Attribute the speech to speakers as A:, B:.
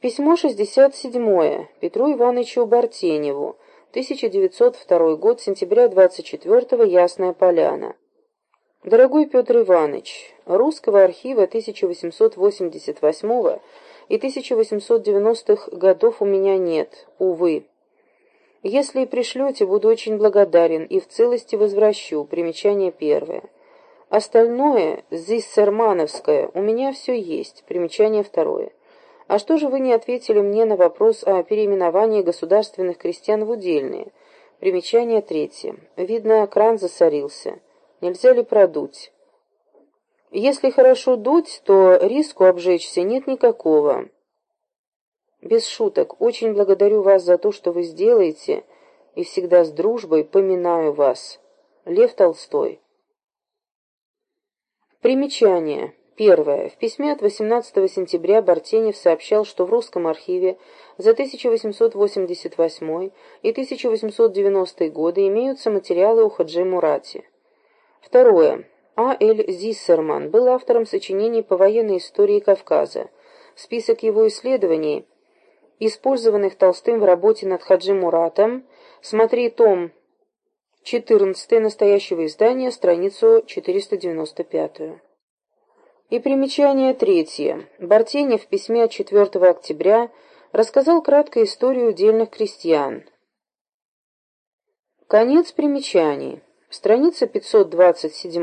A: Письмо 67 Петру Ивановичу Бартеневу, 1902 год, сентября 24 Ясная Поляна. Дорогой Петр Иванович, русского архива 1888 и 1890-х годов у меня нет, увы. Если пришлете, буду очень благодарен и в целости возвращу. Примечание первое. Остальное, зиссермановское, у меня все есть. Примечание второе. А что же вы не ответили мне на вопрос о переименовании государственных крестьян в удельные? Примечание третье. Видно, кран засорился. Нельзя ли продуть? Если хорошо дуть, то риску обжечься нет никакого. Без шуток, очень благодарю вас за то, что вы сделаете, и всегда с дружбой поминаю вас. Лев Толстой. Примечание. Первое. В письме от 18 сентября Бартенев сообщал, что в русском архиве за 1888 и 1890 годы имеются материалы о Хаджи Мурате. Второе. А. Л. Зиссерман был автором сочинений по военной истории Кавказа. Список его исследований, использованных Толстым в работе над Хаджи Муратом, смотри том 14 настоящего издания, страницу 495. И примечание третье. Бартенев в письме от 4 октября рассказал кратко историю удельных крестьян. Конец примечаний. Страница 527